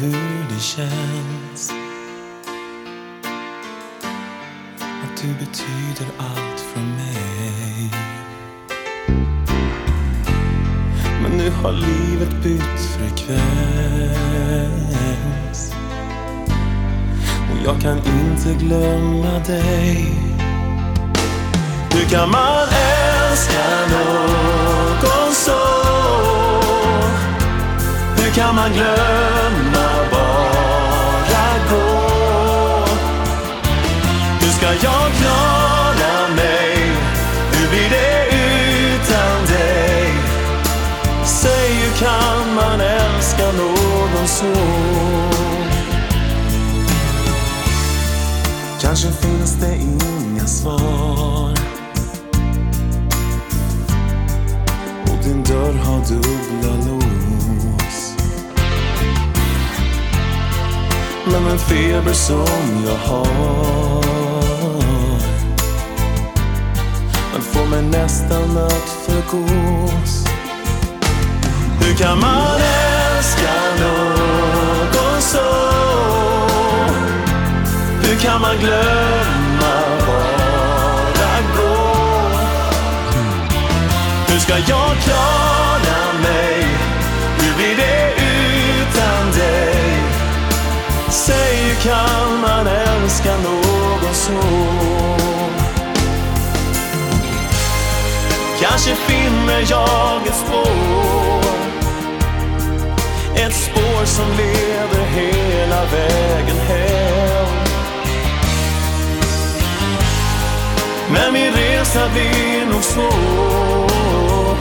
hur det känns. Att du betyder allt för mig. Men nu har livet bytt frekvens. Och jag kan inte glömma dig. Hur kan man älska någon så? Hur kan man glömma kan man älska någon så? Kanske finns det inga svar. Och din dörr har dubbla lås. Men en feber som jag har. Den får mig nästan att förgås hur kan man älska någon så? Hur kan man glömma bara gå? Hur ska jag klara mig? Hur blir det utan dig? Säg hur kan man älska någon så? Kanske finner jag som leder hela vägen hem. Men min resa blir nog svår.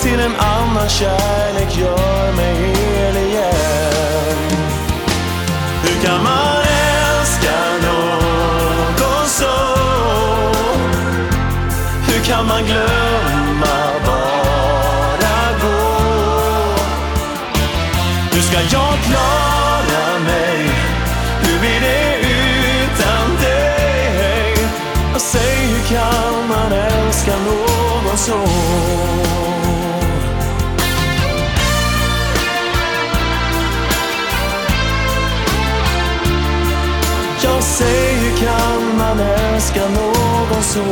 Till en annan kärlek gör mig hel igen. Hur kan man älska någon så? Hur kan man glömma ska jag klara mig? Hur blir det utan dig? Och säg hur kan man älska någon så? Jag säger hur kan man älska någon så?